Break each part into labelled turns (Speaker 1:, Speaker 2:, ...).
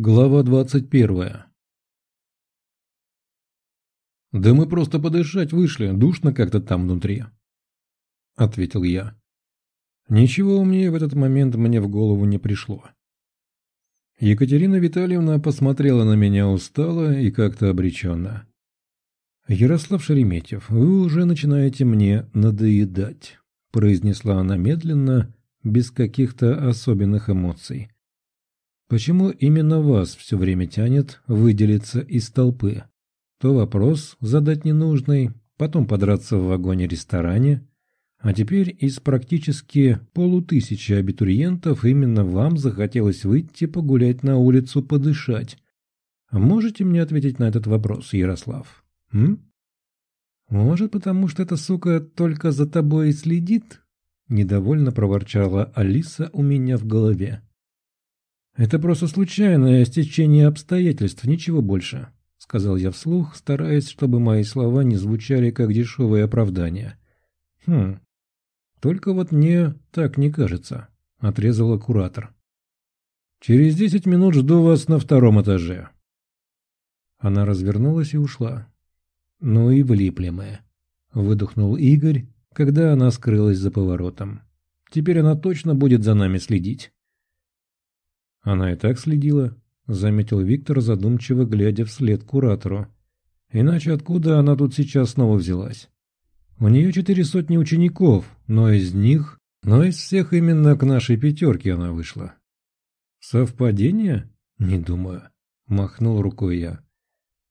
Speaker 1: Глава двадцать первая. «Да мы просто подышать вышли, душно как-то там внутри», — ответил я. Ничего умнее в этот момент мне в голову не пришло. Екатерина Витальевна посмотрела на меня устало и как-то обреченно. «Ярослав Шереметьев, вы уже начинаете мне надоедать», — произнесла она медленно, без каких-то особенных эмоций. Почему именно вас все время тянет выделиться из толпы? То вопрос задать ненужный, потом подраться в вагоне-ресторане, а теперь из практически полутысячи абитуриентов именно вам захотелось выйти погулять на улицу подышать. Можете мне ответить на этот вопрос, Ярослав? М? Может, потому что эта сука только за тобой и следит? Недовольно проворчала Алиса у меня в голове. «Это просто случайное стечение обстоятельств, ничего больше», — сказал я вслух, стараясь, чтобы мои слова не звучали как дешевое оправдание. «Хм, только вот мне так не кажется», — отрезала куратор. «Через десять минут жду вас на втором этаже». Она развернулась и ушла. «Ну и влипли мы», — выдохнул Игорь, когда она скрылась за поворотом. «Теперь она точно будет за нами следить». Она и так следила, заметил Виктор, задумчиво глядя вслед куратору. Иначе откуда она тут сейчас снова взялась? У нее четыре сотни учеников, но из них... Но из всех именно к нашей пятерке она вышла. Совпадение? Не думаю. Махнул рукой я.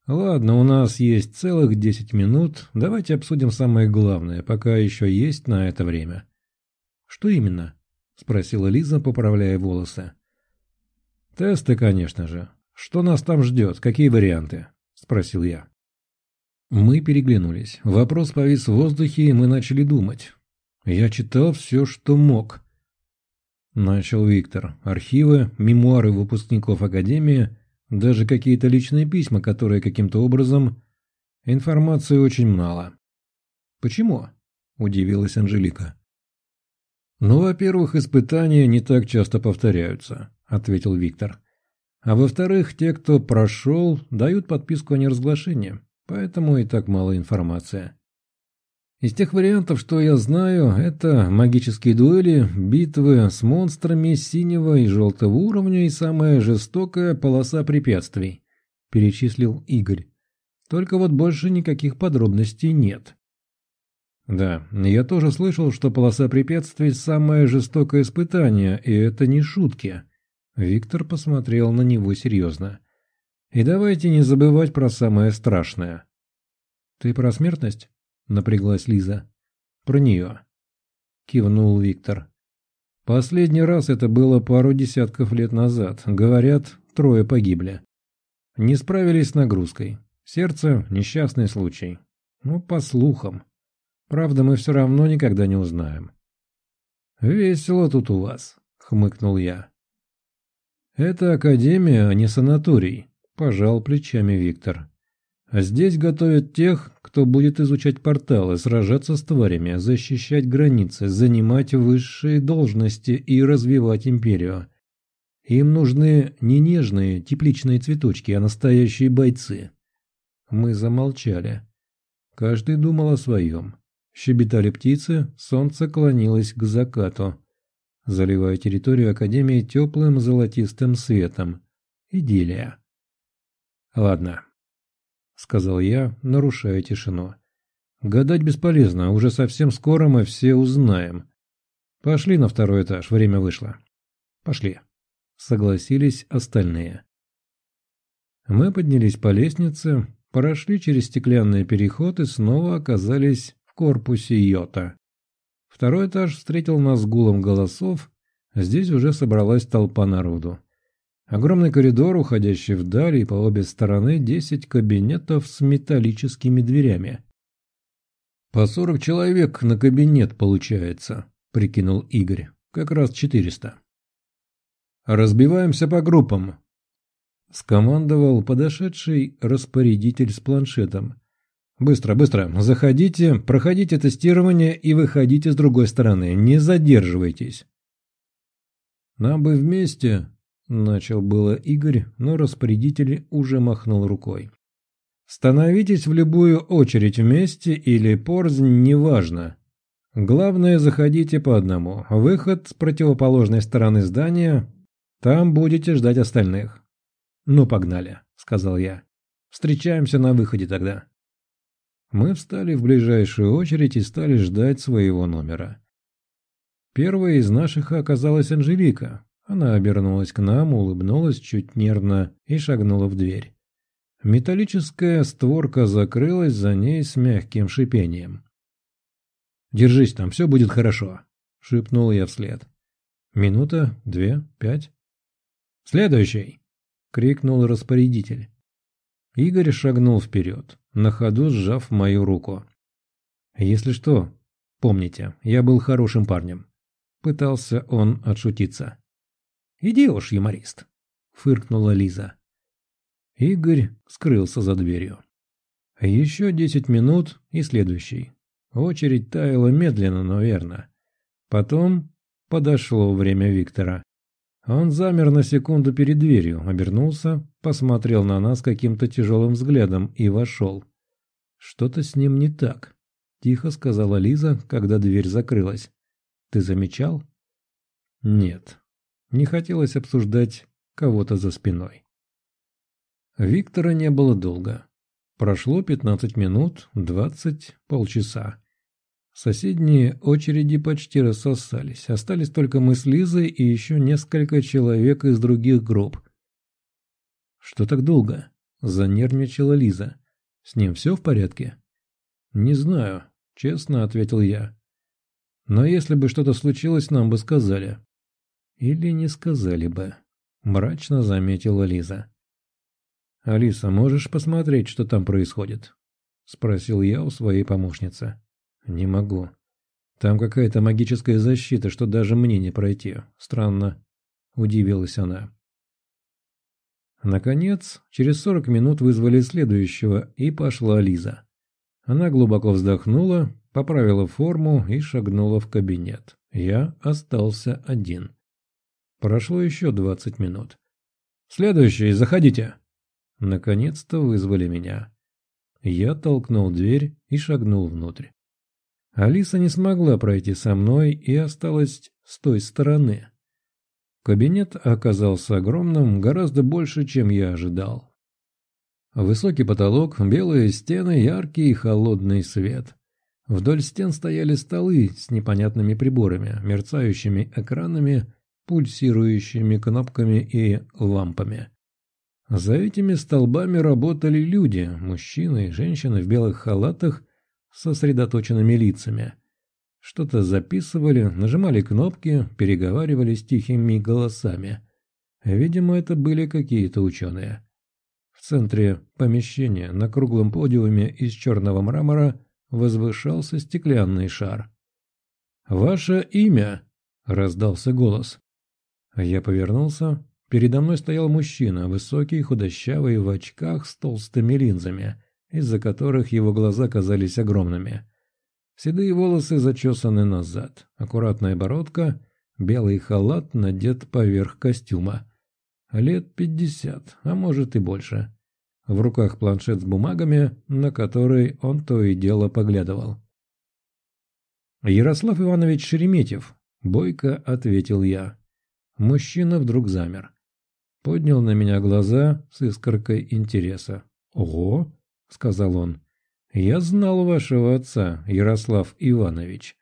Speaker 1: Ладно, у нас есть целых десять минут. Давайте обсудим самое главное, пока еще есть на это время. Что именно? Спросила Лиза, поправляя волосы. «Тесты, конечно же. Что нас там ждет? Какие варианты?» – спросил я. Мы переглянулись. Вопрос повис в воздухе, и мы начали думать. Я читал все, что мог. Начал Виктор. Архивы, мемуары выпускников Академии, даже какие-то личные письма, которые каким-то образом... Информации очень мало. «Почему?» – удивилась Анжелика. «Ну, во-первых, испытания не так часто повторяются. – ответил Виктор. «А во-вторых, те, кто прошел, дают подписку о неразглашении, поэтому и так мало информации. Из тех вариантов, что я знаю, это магические дуэли, битвы с монстрами синего и желтого уровня и самая жестокая полоса препятствий», – перечислил Игорь. «Только вот больше никаких подробностей нет». Да, я тоже слышал, что полоса препятствий – самое жестокое испытание, и это не шутки. Виктор посмотрел на него серьезно. «И давайте не забывать про самое страшное». «Ты про смертность?» — напряглась Лиза. «Про нее», — кивнул Виктор. «Последний раз это было пару десятков лет назад. Говорят, трое погибли. Не справились с нагрузкой. Сердце — несчастный случай. Ну, по слухам. Правда, мы все равно никогда не узнаем». «Весело тут у вас», — хмыкнул я. «Это академия, а не санаторий», – пожал плечами Виктор. «А здесь готовят тех, кто будет изучать порталы, сражаться с тварями, защищать границы, занимать высшие должности и развивать империю. Им нужны не нежные, тепличные цветочки, а настоящие бойцы». Мы замолчали. Каждый думал о своем. Щебетали птицы, солнце клонилось к закату заливая территорию Академии теплым золотистым светом. Идиллия. «Ладно», — сказал я, нарушая тишину. «Гадать бесполезно, уже совсем скоро мы все узнаем. Пошли на второй этаж, время вышло». «Пошли», — согласились остальные. Мы поднялись по лестнице, прошли через стеклянный переход и снова оказались в корпусе Йота. Второй этаж встретил нас гулом голосов, здесь уже собралась толпа народу. Огромный коридор, уходящий вдаль, и по обе стороны десять кабинетов с металлическими дверями. «По сорок человек на кабинет получается», — прикинул Игорь. «Как раз четыреста». «Разбиваемся по группам», — скомандовал подошедший распорядитель с планшетом. Быстро, быстро. Заходите, проходите тестирование и выходите с другой стороны. Не задерживайтесь. Нам бы вместе, Начал было Игорь, но распорядитель уже махнул рукой. «Становитесь в любую очередь вместе или порзнь, неважно. Главное, заходите по одному. Выход с противоположной стороны здания. Там будете ждать остальных». «Ну, погнали», — сказал я. «Встречаемся на выходе тогда». Мы встали в ближайшую очередь и стали ждать своего номера. Первой из наших оказалась Анжелика, она обернулась к нам, улыбнулась чуть нервно и шагнула в дверь. Металлическая створка закрылась за ней с мягким шипением. «Держись там, все будет хорошо», — шепнул я вслед. «Минута, две, пять». «Следующий!» — крикнул распорядитель. Игорь шагнул вперед, на ходу сжав мою руку. «Если что, помните, я был хорошим парнем». Пытался он отшутиться. «Иди уж, юморист», — фыркнула Лиза. Игорь скрылся за дверью. Еще десять минут и следующий. Очередь таяла медленно, но верно. Потом подошло время Виктора. Он замер на секунду перед дверью, обернулся, посмотрел на нас каким-то тяжелым взглядом и вошел. «Что-то с ним не так», — тихо сказала Лиза, когда дверь закрылась. «Ты замечал?» «Нет», не хотелось обсуждать кого-то за спиной. Виктора не было долго. Прошло 15 минут, 20, полчаса. Соседние очереди почти рассосались. Остались только мы с Лизой и еще несколько человек из других групп. «Что так долго?» – занервничала Лиза. «С ним все в порядке?» «Не знаю», – честно ответил я. «Но если бы что-то случилось, нам бы сказали. Или не сказали бы. Мрачно заметила Лиза. «Алиса, можешь посмотреть, что там происходит?» Спросил я у своей помощницы. «Не могу. Там какая-то магическая защита, что даже мне не пройти. Странно». Удивилась она. Наконец, через сорок минут вызвали следующего, и пошла Лиза. Она глубоко вздохнула, поправила форму и шагнула в кабинет. Я остался один. Прошло еще двадцать минут. «Следующий, заходите!» Наконец-то вызвали меня. Я толкнул дверь и шагнул внутрь. Алиса не смогла пройти со мной и осталась с той стороны. Кабинет оказался огромным, гораздо больше, чем я ожидал. Высокий потолок, белые стены, яркий и холодный свет. Вдоль стен стояли столы с непонятными приборами, мерцающими экранами пульсирующими кнопками и лампами. За этими столбами работали люди, мужчины и женщины в белых халатах сосредоточенными лицами. Что-то записывали, нажимали кнопки, переговаривались тихими голосами. Видимо, это были какие-то ученые. В центре помещения на круглом подиуме из черного мрамора возвышался стеклянный шар. «Ваше имя?» – раздался голос. Я повернулся. Передо мной стоял мужчина, высокий, худощавый, в очках с толстыми линзами, из-за которых его глаза казались огромными. Седые волосы зачесаны назад, аккуратная бородка, белый халат надет поверх костюма. Лет пятьдесят, а может и больше. В руках планшет с бумагами, на который он то и дело поглядывал. «Ярослав Иванович Шереметьев», — бойко ответил я. Мужчина вдруг замер. Поднял на меня глаза с искоркой интереса. «Ого!» — сказал он. «Я знал вашего отца, Ярослав Иванович.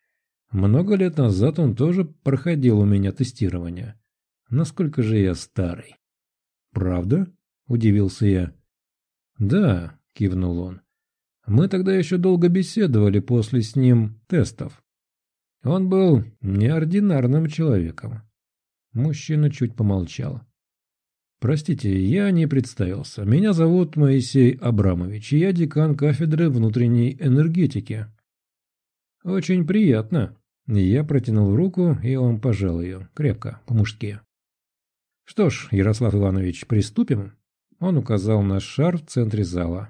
Speaker 1: Много лет назад он тоже проходил у меня тестирование. Насколько же я старый?» «Правда?» — удивился я. «Да», — кивнул он. «Мы тогда еще долго беседовали после с ним тестов. Он был неординарным человеком. Мужчина чуть помолчал. «Простите, я не представился. Меня зовут Моисей Абрамович, и я декан кафедры внутренней энергетики». «Очень приятно». Я протянул руку, и он пожал ее, крепко, по-мужски. «Что ж, Ярослав Иванович, приступим?» Он указал на шар в центре зала.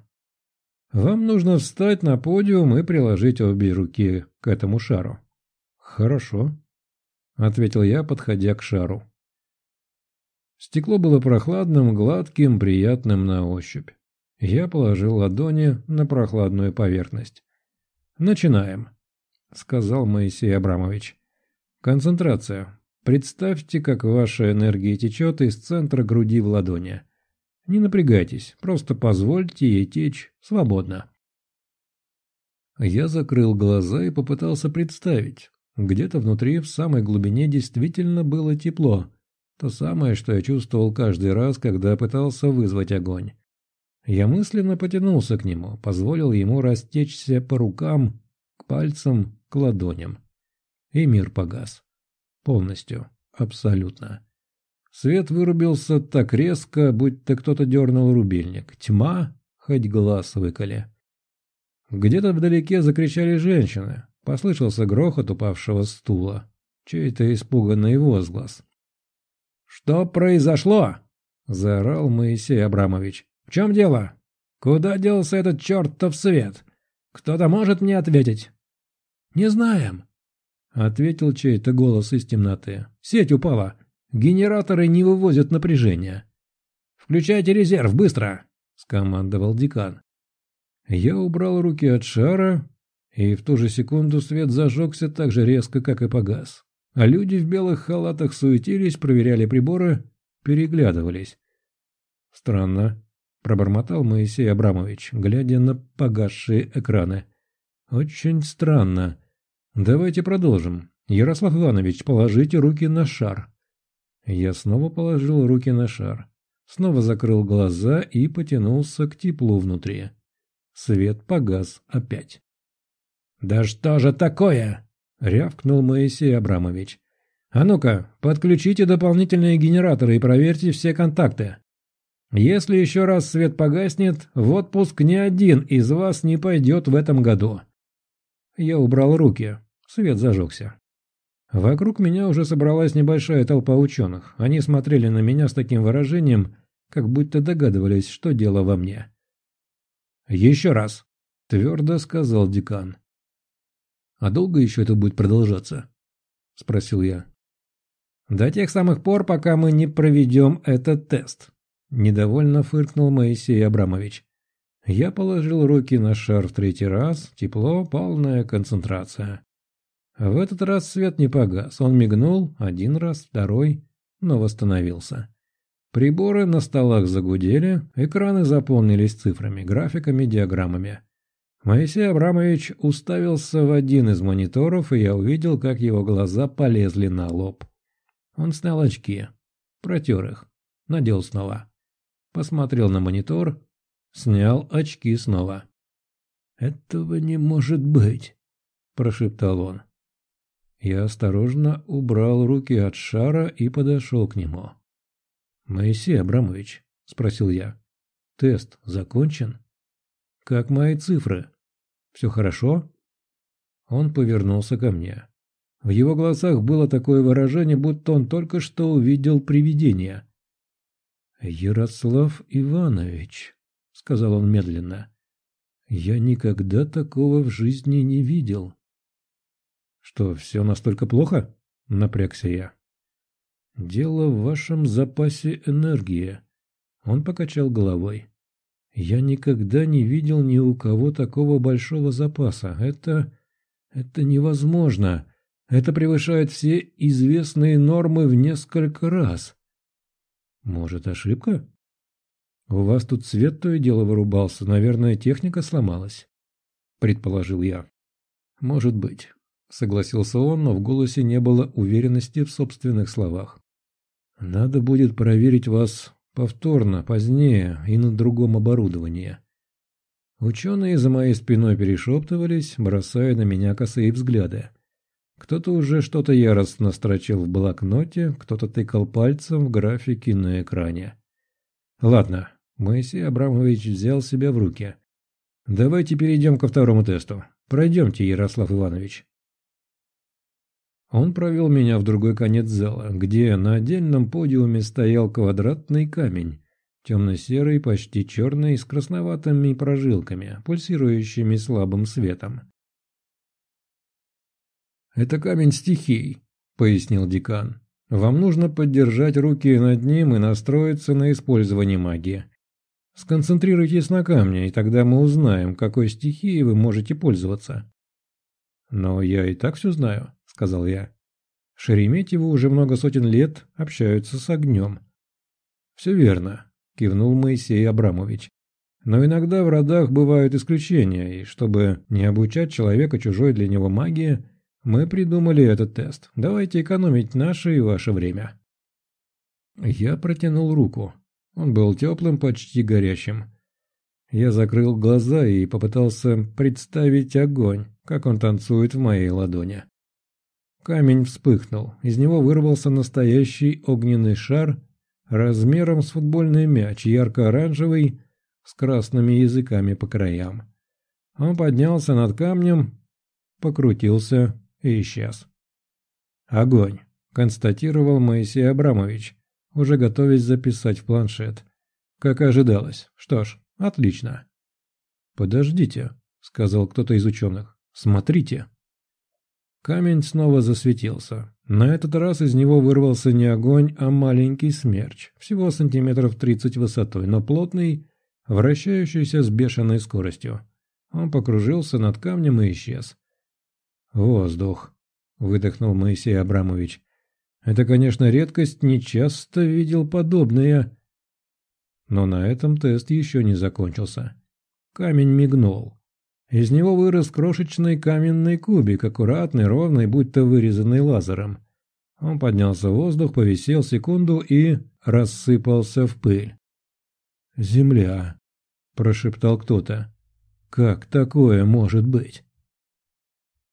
Speaker 1: «Вам нужно встать на подиум и приложить обе руки к этому шару». «Хорошо», — ответил я, подходя к шару. Стекло было прохладным, гладким, приятным на ощупь. Я положил ладони на прохладную поверхность. «Начинаем», — сказал Моисей Абрамович. «Концентрация. Представьте, как ваша энергия течет из центра груди в ладони. Не напрягайтесь, просто позвольте ей течь свободно». Я закрыл глаза и попытался представить. Где-то внутри, в самой глубине, действительно было тепло. То самое, что я чувствовал каждый раз, когда пытался вызвать огонь. Я мысленно потянулся к нему, позволил ему растечься по рукам, к пальцам, к ладоням. И мир погас. Полностью. Абсолютно. Свет вырубился так резко, будто кто-то дернул рубильник. Тьма, хоть глаз выколи. Где-то вдалеке закричали женщины. Послышался грохот упавшего стула. Чей-то испуганный возглас. «Что произошло?» – заорал Моисей Абрамович. «В чем дело? Куда делся этот чертов свет? Кто-то может мне ответить?» «Не знаем», — ответил чей-то голос из темноты. «Сеть упала. Генераторы не вывозят напряжения». «Включайте резерв, быстро!» — скомандовал декан. Я убрал руки от шара, и в ту же секунду свет зажегся так же резко, как и погас. А люди в белых халатах суетились, проверяли приборы, переглядывались. «Странно», — пробормотал Моисей Абрамович, глядя на погасшие экраны. «Очень странно. Давайте продолжим. Ярослав Иванович, положите руки на шар». Я снова положил руки на шар, снова закрыл глаза и потянулся к теплу внутри. Свет погас опять. «Да что же такое?» — рявкнул Моисей Абрамович. «А ну-ка, подключите дополнительные генераторы и проверьте все контакты. Если еще раз свет погаснет, в отпуск ни один из вас не пойдет в этом году». Я убрал руки. Свет зажегся. Вокруг меня уже собралась небольшая толпа ученых. Они смотрели на меня с таким выражением, как будто догадывались, что дело во мне. «Еще раз», — твердо сказал декан. «А долго еще это будет продолжаться?» — спросил я. «До тех самых пор, пока мы не проведем этот тест», — недовольно фыркнул Моисей Абрамович. Я положил руки на шар в третий раз, тепло, полная концентрация. В этот раз свет не погас, он мигнул один раз, второй, но восстановился. Приборы на столах загудели, экраны заполнились цифрами, графиками, диаграммами. Моисей Абрамович уставился в один из мониторов, и я увидел, как его глаза полезли на лоб. Он снял очки, протер их, надел снова. Посмотрел на монитор, снял очки снова. «Этого не может быть», – прошептал он. Я осторожно убрал руки от шара и подошел к нему. «Моисей Абрамович», – спросил я, – «тест закончен?» «Как мои цифры?» Все хорошо?» Он повернулся ко мне. В его глазах было такое выражение, будто он только что увидел привидение. «Ярослав Иванович», — сказал он медленно, — «я никогда такого в жизни не видел». «Что, все настолько плохо?» — напрягся я. «Дело в вашем запасе энергии». Он покачал головой. Я никогда не видел ни у кого такого большого запаса. Это... это невозможно. Это превышает все известные нормы в несколько раз. Может, ошибка? У вас тут свет то и дело вырубался. Наверное, техника сломалась. Предположил я. Может быть. Согласился он, но в голосе не было уверенности в собственных словах. Надо будет проверить вас Повторно, позднее и на другом оборудовании. Ученые за моей спиной перешептывались, бросая на меня косые взгляды. Кто-то уже что-то яростно строчил в блокноте, кто-то тыкал пальцем в графики на экране. «Ладно», — Моисей Абрамович взял себя в руки. «Давайте перейдем ко второму тесту. Пройдемте, Ярослав Иванович». Он провел меня в другой конец зала, где на отдельном подиуме стоял квадратный камень, темно-серый, почти черный, с красноватыми прожилками, пульсирующими слабым светом. «Это камень стихий», — пояснил декан. Вам нужно поддержать руки над ним и настроиться на использование магии. Сконцентрируйтесь на камне, и тогда мы узнаем, какой стихией вы можете пользоваться. «Но я и так все знаю», — сказал я. Шереметьевы уже много сотен лет общаются с огнем. «Все верно», — кивнул Моисей Абрамович. «Но иногда в родах бывают исключения, и чтобы не обучать человека чужой для него магии, мы придумали этот тест. Давайте экономить наше и ваше время». Я протянул руку. Он был теплым, почти горячим. Я закрыл глаза и попытался представить огонь, как он танцует в моей ладони. Камень вспыхнул, из него вырвался настоящий огненный шар размером с футбольный мяч, ярко-оранжевый, с красными языками по краям. Он поднялся над камнем, покрутился и исчез. «Огонь», — констатировал Моисей Абрамович, уже готовясь записать в планшет. Как ожидалось. Что ж, отлично. «Подождите», — сказал кто-то из ученых. «Смотрите». Камень снова засветился. На этот раз из него вырвался не огонь, а маленький смерч, всего сантиметров тридцать высотой, но плотный, вращающийся с бешеной скоростью. Он покружился над камнем и исчез. «Воздух», — выдохнул Моисей Абрамович. Это, конечно, редкость, нечасто видел подобное. Но на этом тест еще не закончился. Камень мигнул. Из него вырос крошечный каменный кубик, аккуратный, ровный, будто вырезанный лазером. Он поднялся в воздух, повисел секунду и рассыпался в пыль. «Земля», — прошептал кто-то. «Как такое может быть?»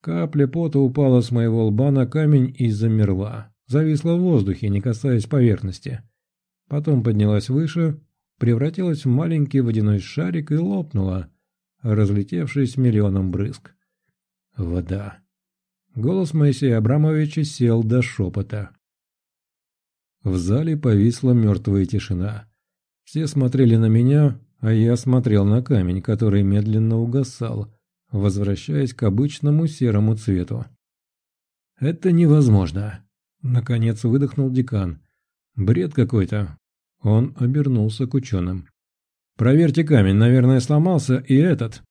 Speaker 1: Капля пота упала с моего лба на камень и замерла зависла в воздухе, не касаясь поверхности. Потом поднялась выше, превратилась в маленький водяной шарик и лопнула, разлетевшись миллионом брызг. Вода. Голос Моисея Абрамовича сел до шепота. В зале повисла мертвая тишина. Все смотрели на меня, а я смотрел на камень, который медленно угасал, возвращаясь к обычному серому цвету. «Это невозможно», Наконец выдохнул декан. «Бред какой-то». Он обернулся к ученым. «Проверьте камень, наверное, сломался и этот».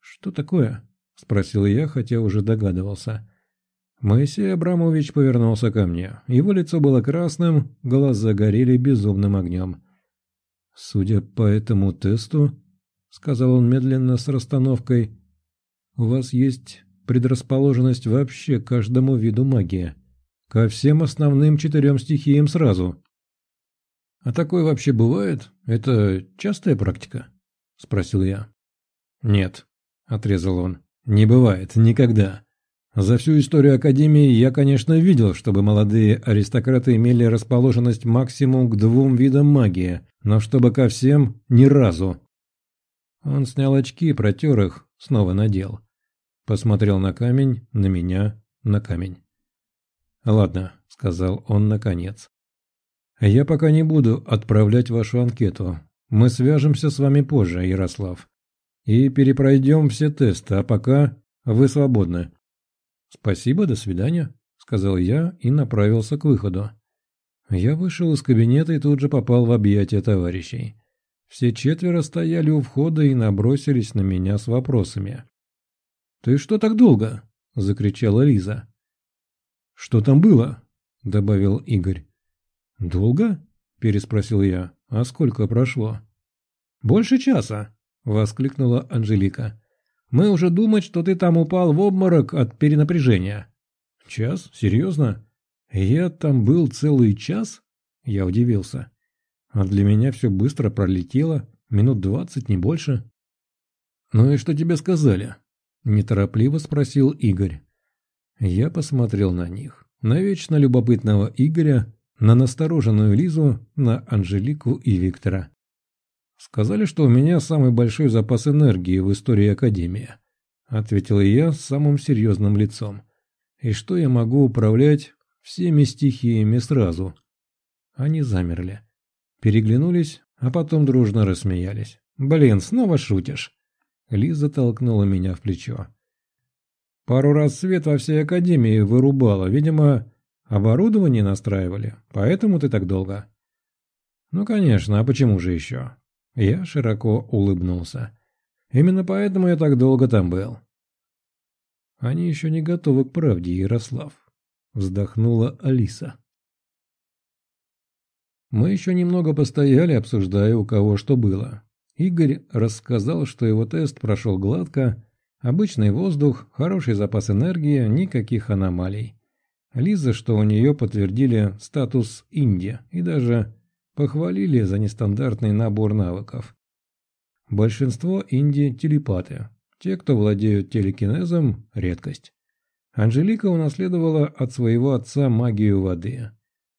Speaker 1: «Что такое?» – спросил я, хотя уже догадывался. Моисей Абрамович повернулся ко мне. Его лицо было красным, глаза горели безумным огнем. «Судя по этому тесту, — сказал он медленно с расстановкой, — у вас есть предрасположенность вообще каждому виду магии. Ко всем основным четырем стихиям сразу. «А такое вообще бывает? Это частая практика?» – спросил я. «Нет», – отрезал он, – «не бывает, никогда. За всю историю Академии я, конечно, видел, чтобы молодые аристократы имели расположенность максимум к двум видам магии, но чтобы ко всем – ни разу». Он снял очки, протер их, снова надел. Посмотрел на камень, на меня, на камень. «Ладно», — сказал он наконец. «Я пока не буду отправлять вашу анкету. Мы свяжемся с вами позже, Ярослав. И перепройдем все тесты, а пока вы свободны». «Спасибо, до свидания», — сказал я и направился к выходу. Я вышел из кабинета и тут же попал в объятия товарищей. Все четверо стояли у входа и набросились на меня с вопросами. «Ты что так долго?» – закричала Лиза. «Что там было?» – добавил Игорь. «Долго?» – переспросил я. «А сколько прошло?» «Больше часа!» – воскликнула Анжелика. «Мы уже думать, что ты там упал в обморок от перенапряжения». «Час? Серьезно? Я там был целый час?» Я удивился. А для меня все быстро пролетело, минут двадцать, не больше. «Ну и что тебе сказали?» – неторопливо спросил Игорь. Я посмотрел на них. На вечно любопытного Игоря, на настороженную Лизу, на Анжелику и Виктора. «Сказали, что у меня самый большой запас энергии в истории Академии», — ответил я с самым серьезным лицом. «И что я могу управлять всеми стихиями сразу?» Они замерли. Переглянулись, а потом дружно рассмеялись. «Блин, снова шутишь?» Лиза толкнула меня в плечо. Пару раз свет во всей академии вырубала. Видимо, Оборудование настраивали, поэтому ты так долго. Ну, конечно, а почему же еще? Я широко улыбнулся. Именно поэтому я так долго там был. Они еще не готовы к правде, Ярослав. Вздохнула Алиса. Мы еще немного постояли, обсуждая, у кого что было. Игорь рассказал, что его тест прошел гладко, обычный воздух, хороший запас энергии, никаких аномалий. Лиза, что у нее подтвердили статус Инди и даже похвалили за нестандартный набор навыков. Большинство Инди – телепаты. Те, кто владеют телекинезом – редкость. Анжелика унаследовала от своего отца магию воды.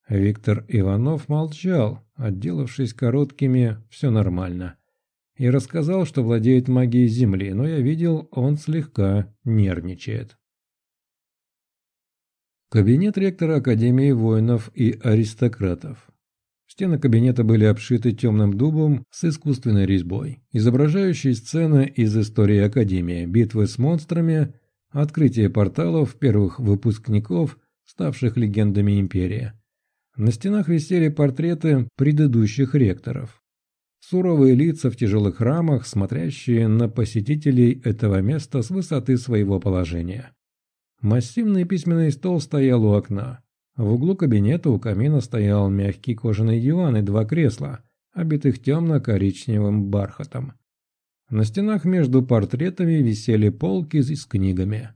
Speaker 1: Виктор Иванов молчал, отделавшись короткими «все нормально». И рассказал, что владеет магией Земли, но я видел, он слегка нервничает. Кабинет ректора Академии воинов и аристократов. Стены кабинета были обшиты темным дубом с искусственной резьбой, изображающей сцены из истории Академии, битвы с монстрами, открытие порталов первых выпускников, ставших легендами Империи. На стенах висели портреты предыдущих ректоров. Суровые лица в тяжелых рамах, смотрящие на посетителей этого места с высоты своего положения. Массивный письменный стол стоял у окна. В углу кабинета у камина стоял мягкий кожаный диван и два кресла, обитых темно-коричневым бархатом. На стенах между портретами висели полки с книгами.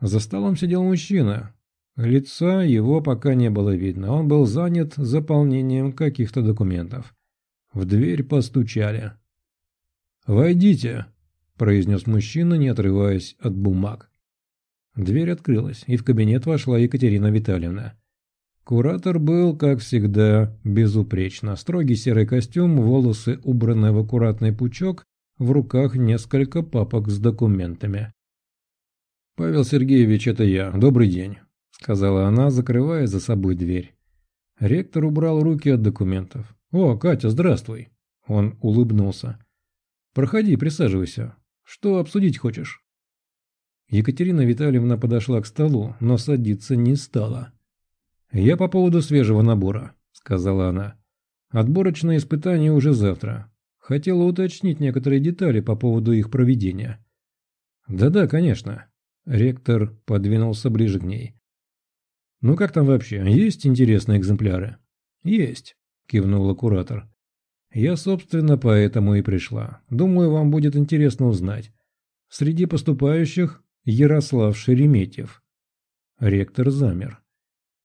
Speaker 1: За столом сидел мужчина. Лица его пока не было видно, он был занят заполнением каких-то документов. В дверь постучали. «Войдите», – произнес мужчина, не отрываясь от бумаг. Дверь открылась, и в кабинет вошла Екатерина Витальевна. Куратор был, как всегда, безупречно. Строгий серый костюм, волосы убраны в аккуратный пучок, в руках несколько папок с документами. «Павел Сергеевич, это я. Добрый день», — сказала она, закрывая за собой дверь. Ректор убрал руки от документов. «О, Катя, здравствуй!» Он улыбнулся. «Проходи, присаживайся. Что обсудить хочешь?» Екатерина Витальевна подошла к столу, но садиться не стала. «Я по поводу свежего набора», — сказала она. «Отборочные испытания уже завтра. Хотела уточнить некоторые детали по поводу их проведения». «Да-да, конечно». Ректор подвинулся ближе к ней. «Ну как там вообще? Есть интересные экземпляры?» «Есть», — кивнула куратор. «Я, собственно, поэтому и пришла. Думаю, вам будет интересно узнать. Среди поступающих Ярослав Шереметьев. Ректор замер.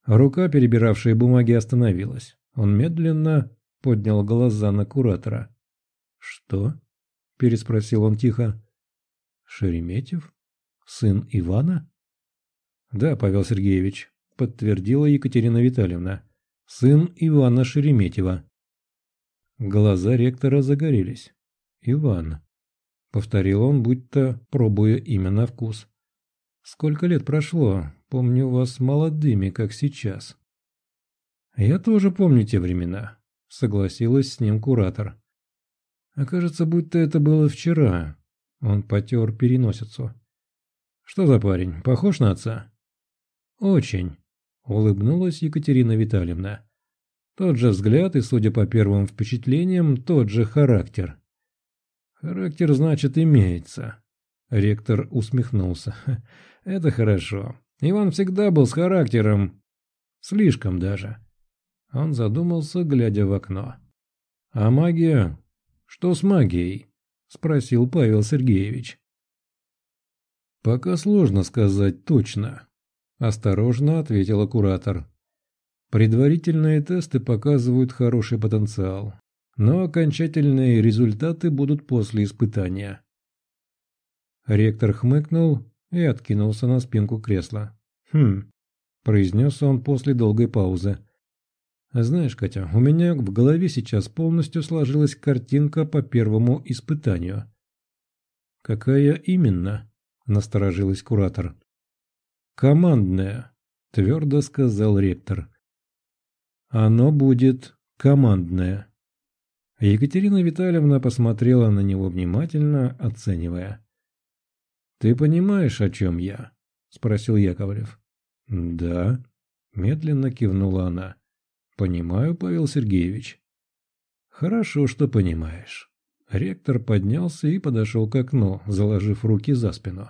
Speaker 1: Рука, перебиравшая бумаги, остановилась. Он медленно поднял глаза на куратора. «Что?» – переспросил он тихо. «Шереметьев? Сын Ивана?» «Да, Павел Сергеевич», – подтвердила Екатерина Витальевна. «Сын Ивана Шереметьева». Глаза ректора загорелись. «Иван», — повторил он, будто пробуя имя на вкус. Сколько лет прошло, помню вас молодыми, как сейчас. Я тоже помню те времена, согласилась с ним куратор. А кажется, будто это было вчера. Он потер переносицу. Что за парень, похож на отца? Очень, улыбнулась Екатерина Витальевна. Тот же взгляд и, судя по первым впечатлениям, тот же характер. Характер, значит, имеется. Ректор усмехнулся. Это хорошо. Иван всегда был с характером. Слишком даже. Он задумался, глядя в окно. «А магия? Что с магией?» – спросил Павел Сергеевич. «Пока сложно сказать точно», – осторожно ответил куратор. «Предварительные тесты показывают хороший потенциал, но окончательные результаты будут после испытания». Ректор хмыкнул и откинулся на спинку кресла. «Хм», – произнес он после долгой паузы. «Знаешь, Катя, у меня в голове сейчас полностью сложилась картинка по первому испытанию». «Какая именно?» – насторожилась куратор. «Командная», – твердо сказал ректор. «Оно будет командное». Екатерина Витальевна посмотрела на него внимательно, оценивая. «Ты понимаешь, о чем я?» – спросил Яковлев. «Да», Медленно кивнула она. «Понимаю, Павел Сергеевич». «Хорошо, что понимаешь». Ректор поднялся и подошел к окну, заложив руки за спину.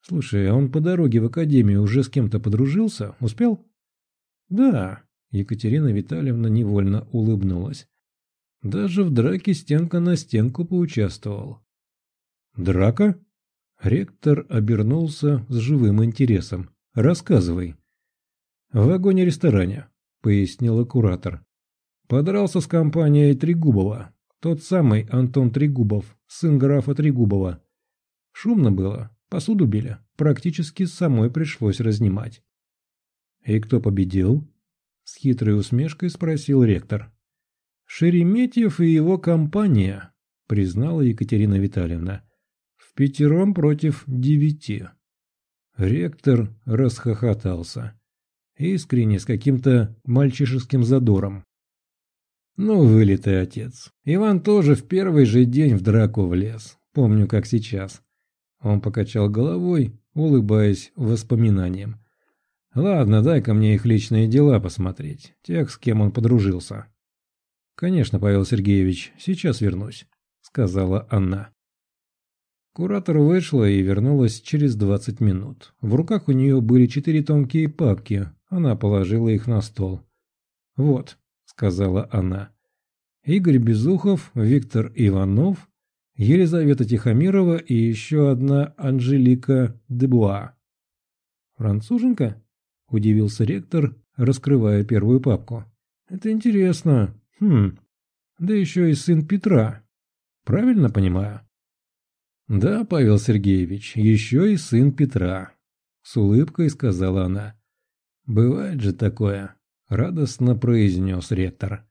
Speaker 1: «Слушай, а он по дороге в академию уже с кем-то подружился? Успел?» «Да», — Екатерина Витальевна невольно улыбнулась. «Даже в драке стенка на стенку поучаствовал». «Драка?» Ректор обернулся с живым интересом. «Рассказывай». «В вагоне-ресторане», — пояснила куратор. «Подрался с компанией Трегубова. Тот самый Антон Трегубов, сын графа Трегубова. Шумно было, посуду били, практически самой пришлось разнимать». «И кто победил?» — с хитрой усмешкой спросил ректор. «Шереметьев и его компания», — признала Екатерина Витальевна. «В пятером против девяти». Ректор расхохотался. Искренне, с каким-то мальчишеским задором. «Ну, вылитый отец. Иван тоже в первый же день в драку влез. Помню, как сейчас». Он покачал головой, улыбаясь воспоминаниям. «Ладно, дай-ка мне их личные дела посмотреть, тех, с кем он подружился». «Конечно, Павел Сергеевич, сейчас вернусь», — сказала она. Куратор вышла и вернулась через двадцать минут. В руках у нее были четыре тонкие папки, она положила их на стол. «Вот», — сказала она, — «Игорь Безухов, Виктор Иванов, Елизавета Тихомирова и еще одна Анжелика Дебуа». «Француженка?» — удивился ректор, раскрывая первую папку. «Это интересно. Хм. Да еще и сын Петра. Правильно понимаю?» «Да, Павел Сергеевич, еще и сын Петра», — с улыбкой сказала она. «Бывает же такое», — радостно произнес ректор.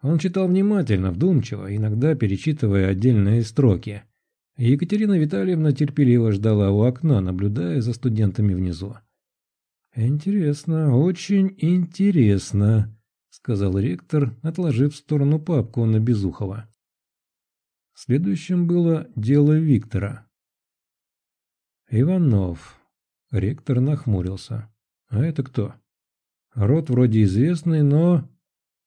Speaker 1: Он читал внимательно, вдумчиво, иногда перечитывая отдельные строки. Екатерина Витальевна терпеливо ждала у окна, наблюдая за студентами внизу. «Интересно, очень интересно», — сказал ректор, отложив в сторону папку на Безухова. Следующим было дело Виктора. «Иванов». Ректор нахмурился. «А это кто?» «Род вроде известный, но...»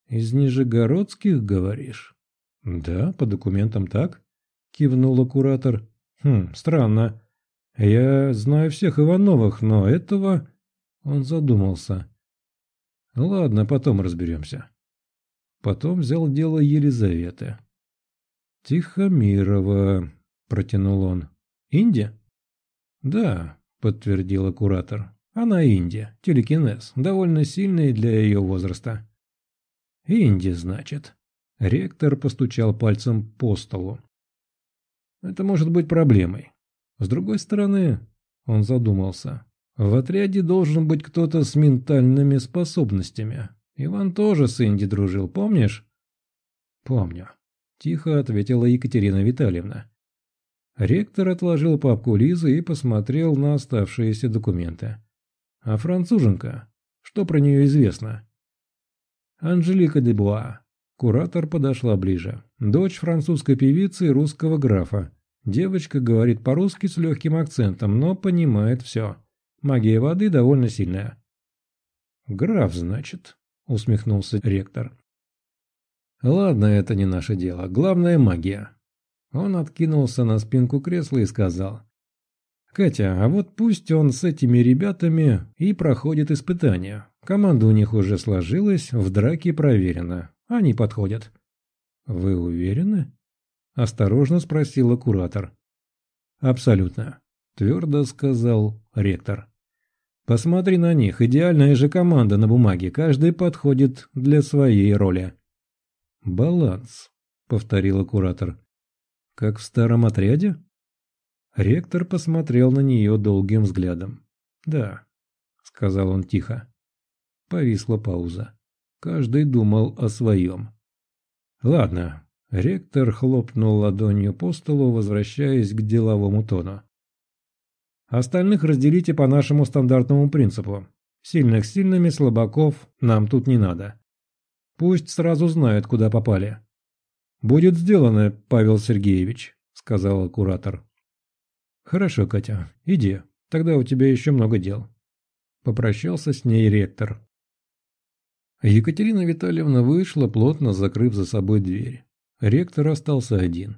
Speaker 1: «Из Нижегородских, говоришь?» «Да, по документам так», — кивнула куратор. «Хм, странно. Я знаю всех Ивановых, но этого...» Он задумался. «Ладно, потом разберемся». Потом взял дело Елизаветы. «Тихомирова», — протянул он. «Индия?» «Да», — подтвердила куратор. «Она Индия. Телекинез. Довольно сильный для ее возраста». «Индия, значит». Ректор постучал пальцем по столу. «Это может быть проблемой. С другой стороны...» Он задумался. «В отряде должен быть кто-то с ментальными способностями. Иван тоже с Инди дружил, помнишь?» «Помню», Тихо ответила Екатерина Витальевна. Ректор отложил папку Лизы и посмотрел на оставшиеся документы. «А француженка? Что про нее известно?» «Анжелика де Буа». Куратор подошла ближе. Дочь французской певицы и русского графа. Девочка говорит по-русски с легким акцентом, но понимает все. Магия воды довольно сильная. «Граф, значит», — усмехнулся ректор. Ладно, это не наше дело. Главное – магия. Он откинулся на спинку кресла и сказал. «Катя, а вот пусть он с этими ребятами и проходит испытания. Команда у них уже сложилась, в драке проверено. Они подходят». «Вы уверены?» – осторожно спросила куратор. «Абсолютно», – твердо сказал ректор. «Посмотри на них, идеальная же команда на бумаге, каждый подходит для своей роли». «Баланс», — повторила куратор. «Как в старом отряде?» Ректор посмотрел на нее долгим взглядом. «Да», — сказал он тихо. Повисла пауза. Каждый думал о своем. «Ладно», — ректор хлопнул ладонью по столу, возвращаясь к деловому тону. «Остальных разделите по нашему стандартному принципу. Сильных сильными, слабаков нам тут не надо. Пусть сразу знают, куда попали. «Будет сделано, Павел Сергеевич», — сказал куратор. «Хорошо, Катя, иди. Тогда у тебя еще много дел». Попрощался с ней ректор. Екатерина Витальевна вышла, плотно закрыв за собой дверь. Ректор остался один.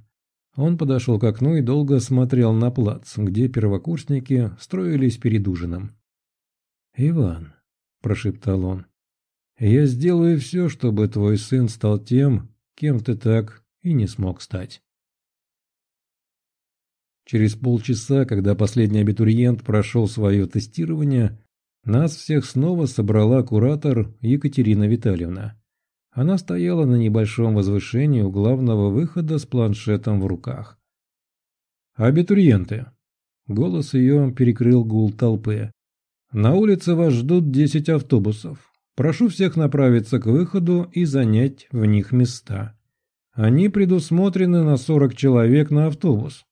Speaker 1: Он подошел к окну и долго смотрел на плац, где первокурсники строились перед ужином. «Иван», – прошептал он, – «я сделаю все, чтобы твой сын стал тем, кем ты так и не смог стать». Через полчаса, когда последний абитуриент прошел свое тестирование, нас всех снова собрала куратор Екатерина Витальевна. Она стояла на небольшом возвышении у главного выхода с планшетом в руках. «Абитуриенты!» Голос ее перекрыл гул толпы. «На улице вас ждут десять автобусов. Прошу всех направиться к выходу и занять в них места. Они предусмотрены на сорок человек на автобус.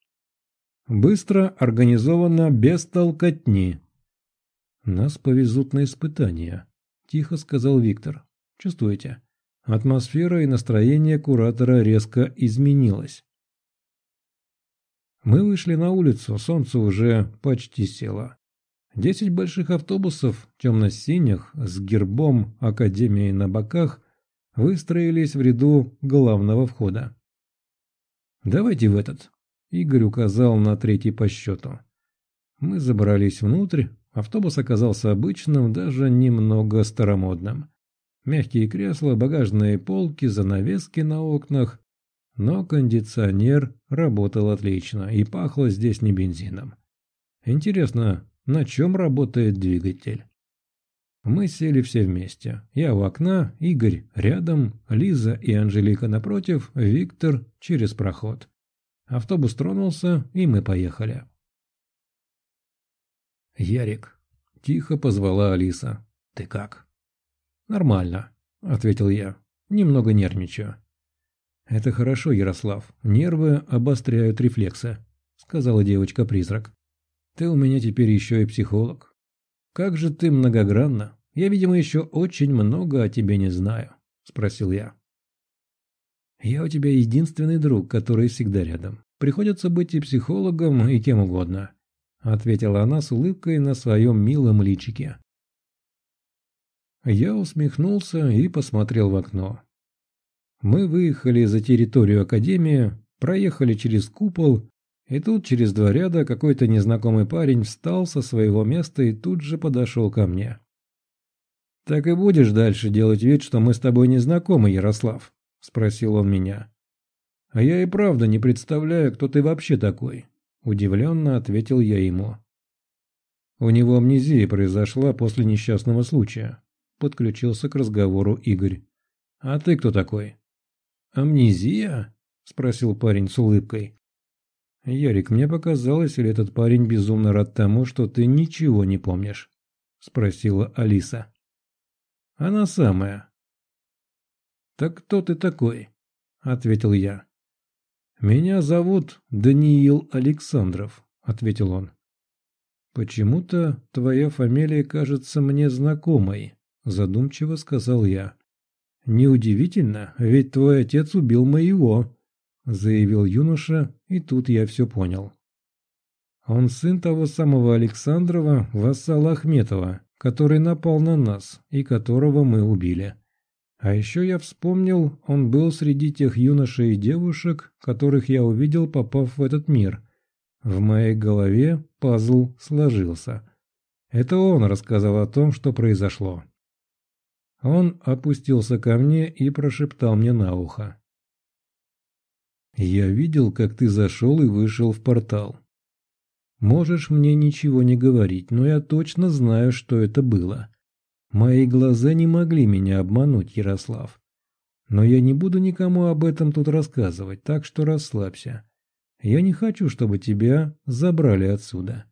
Speaker 1: Быстро, организованно, без толкотни. «Нас повезут на испытания», – тихо сказал Виктор. «Чувствуете? Атмосфера и настроение куратора резко изменилось». Мы вышли на улицу, солнце уже почти село. Десять больших автобусов, темно-синих, с гербом Академии на боках, выстроились в ряду главного входа. «Давайте в этот», Игорь указал на третий по счету. Мы забрались внутрь, автобус оказался обычным, даже немного старомодным. Мягкие кресла, багажные полки, занавески на окнах. Но кондиционер работал отлично и пахло здесь не бензином. Интересно, на чем работает двигатель? Мы сели все вместе. Я у окна, Игорь рядом, Лиза и Анжелика напротив, Виктор через проход. Автобус тронулся, и мы поехали. «Ярик», — тихо позвала Алиса. «Ты как?» «Нормально», — ответил я. «Немного нервничаю». «Это хорошо, Ярослав. Нервы обостряют рефлексы», — сказала девочка-призрак. «Ты у меня теперь еще и психолог. Как же ты многогранна. Я, видимо, еще очень много о тебе не знаю», — спросил я. «Я у тебя единственный друг, который всегда рядом. Приходится быть и психологом, и кем угодно», — ответила она с улыбкой на своем милом личике. Я усмехнулся и посмотрел в окно. Мы выехали за территорию Академии, проехали через купол, и тут через два ряда какой-то незнакомый парень встал со своего места и тут же подошел ко мне. «Так и будешь дальше делать вид, что мы с тобой не знакомы, Ярослав?» – спросил он меня. «А я и правда не представляю, кто ты вообще такой», – удивленно ответил я ему. «У него амнезия произошла после несчастного случая», – подключился к разговору Игорь. «А ты кто такой?» «Амнезия?» – спросил парень с улыбкой. «Ярик, мне показалось, или этот парень безумно рад тому, что ты ничего не помнишь?» – спросила Алиса. «Она самая». «Так кто ты такой?» – ответил я. «Меня зовут Даниил Александров», — ответил он. «Почему-то твоя фамилия кажется мне знакомой», — задумчиво сказал я. «Неудивительно, ведь твой отец убил моего», — заявил юноша, и тут я все понял. Он сын того самого Александрова, вассала Ахметова, который напал на нас и которого мы убили. А еще я вспомнил, он был среди тех юношей и девушек, которых я увидел, попав в этот мир. В моей голове пазл сложился. Это он рассказал о том, что произошло. Он опустился ко мне и прошептал мне на ухо. «Я видел, как ты зашел и вышел в портал. Можешь мне ничего не говорить, но я точно знаю, что это было. Мои глаза не могли меня обмануть, Ярослав. Но я не буду никому об этом тут рассказывать, так что расслабься. Я не хочу, чтобы тебя забрали отсюда.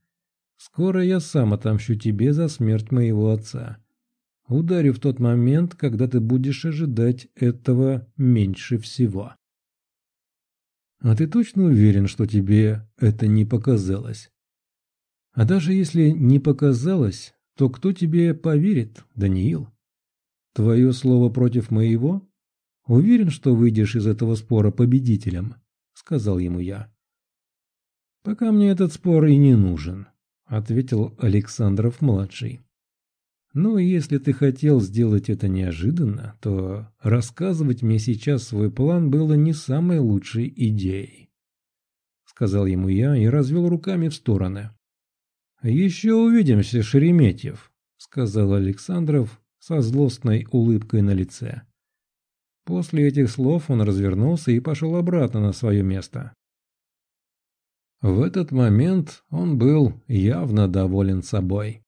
Speaker 1: Скоро я сам отомщу тебе за смерть моего отца. Ударю в тот момент, когда ты будешь ожидать этого меньше всего. А ты точно уверен, что тебе это не показалось? А даже если не показалось, то кто тебе поверит, Даниил? Твое слово против моего? Уверен, что выйдешь из этого спора победителем, сказал ему я. Пока мне этот спор и не нужен, ответил Александров-младший. Но если ты хотел сделать это неожиданно, то рассказывать мне сейчас свой план было не самой лучшей идеей. Сказал ему я и развел руками в стороны. «Еще увидимся, Шереметьев», — сказал Александров со злостной улыбкой на лице. После этих слов он развернулся и пошел обратно на свое место. В этот момент он был явно доволен собой.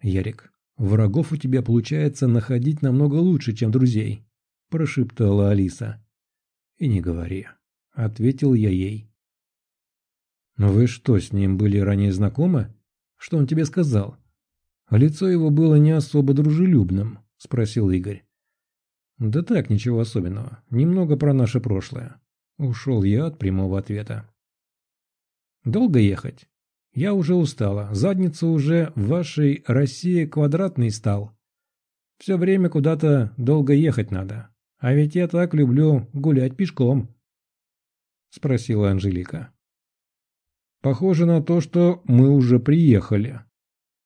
Speaker 1: «Ярик, врагов у тебя получается находить намного лучше, чем друзей», – прошептала Алиса. «И не говори», – ответил я ей. «Вы что, с ним были ранее знакомы? Что он тебе сказал?» «Лицо его было не особо дружелюбным», – спросил Игорь. «Да так, ничего особенного. Немного про наше прошлое». Ушел я от прямого ответа. Долго ехать? Я уже устала. Задница уже в вашей России квадратный стал. Все время куда-то долго ехать надо. А ведь я так люблю гулять пешком. Спросила Анжелика. Похоже на то, что мы уже приехали.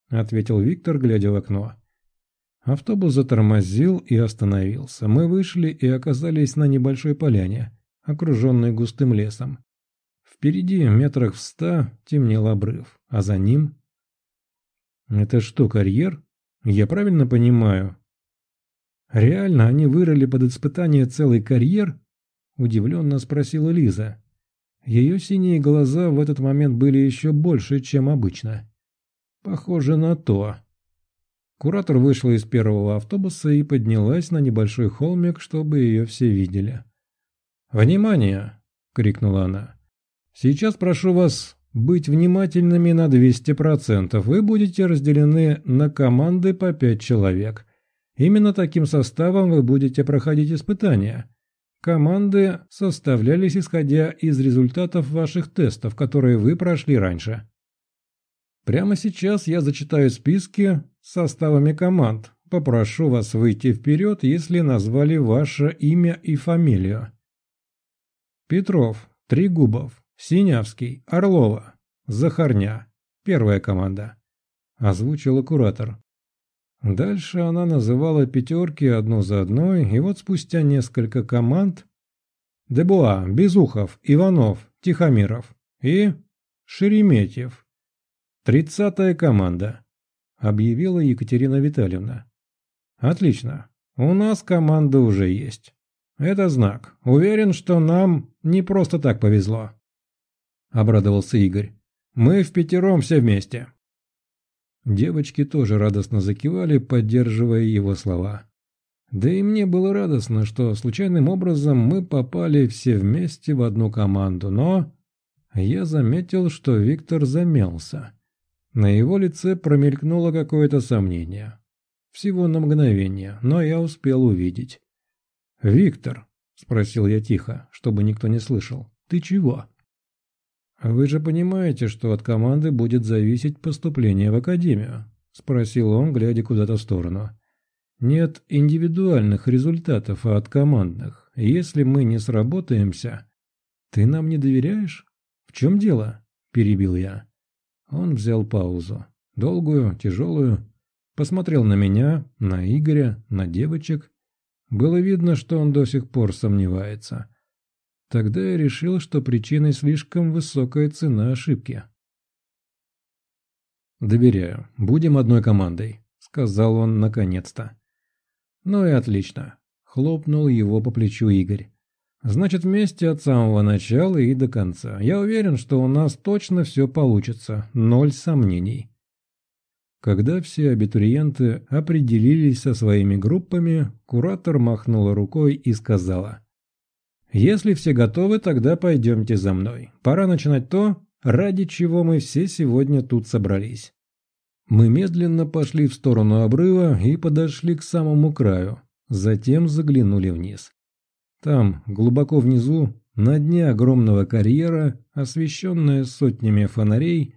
Speaker 1: Ответил Виктор, глядя в окно. Автобус затормозил и остановился. Мы вышли и оказались на небольшой поляне, окруженной густым лесом. Впереди, метрах в ста, темнел обрыв, а за ним... Это что, карьер? Я правильно понимаю? Реально они вырыли под испытание целый карьер? Удивленно спросила Лиза. Ее синие глаза в этот момент были еще больше, чем обычно. Похоже на то. Куратор вышла из первого автобуса и поднялась на небольшой холмик, чтобы ее все видели. «Внимание!» — крикнула она. Сейчас прошу вас быть внимательными на 200%. Вы будете разделены на команды по 5 человек. Именно таким составом вы будете проходить испытания. Команды составлялись исходя из результатов ваших тестов, которые вы прошли раньше. Прямо сейчас я зачитаю списки составами команд. Попрошу вас выйти вперед, если назвали ваше имя и фамилию. Петров, Трегубов, Синявский, Орлова, Захарня. Первая команда. Озвучила куратор. Дальше она называла пятерки одну за одной, и вот спустя несколько команд Дебуа, Безухов, Иванов, Тихомиров и Шереметьев. Тридцатая команда, объявила Екатерина Витальевна. Отлично, у нас команда уже есть. Это знак. Уверен, что нам не просто так повезло. – обрадовался Игорь. «Мы в пятером все вместе». Девочки тоже радостно закивали, поддерживая его слова. Да и мне было радостно, что случайным образом мы попали все вместе в одну команду, но... Я заметил, что Виктор замялся. На его лице промелькнуло какое-то сомнение. Всего на мгновение, но я успел увидеть. «Виктор», — спросил я тихо, чтобы никто не слышал, — «ты чего?» «Вы же понимаете, что от команды будет зависеть поступление в академию?» – спросил он, глядя куда-то в сторону. «Нет индивидуальных результатов, а от командных. Если мы не сработаемся...» «Ты нам не доверяешь? В чем дело?» – перебил я. Он взял паузу. Долгую, тяжелую. Посмотрел на меня, на Игоря, на девочек. Было видно, что он до сих пор сомневается. Тогда я решил, что причиной слишком высокая цена ошибки. «Доверяю. Будем одной командой», — сказал он наконец-то. «Ну и отлично», — хлопнул его по плечу Игорь. «Значит, вместе от самого начала и до конца. Я уверен, что у нас точно все получится. Ноль сомнений». Когда все абитуриенты определились со своими группами, куратор махнула рукой и сказала. Если все готовы, тогда пойдемте за мной. Пора начинать то, ради чего мы все сегодня тут собрались. Мы медленно пошли в сторону обрыва и подошли к самому краю, затем заглянули вниз. Там, глубоко внизу, на дне огромного карьера, освещенное сотнями фонарей,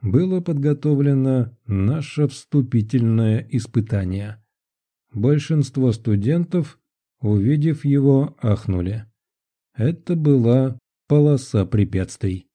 Speaker 1: было подготовлено наше вступительное испытание. Большинство студентов, увидев его, ахнули. Это была полоса препятствий.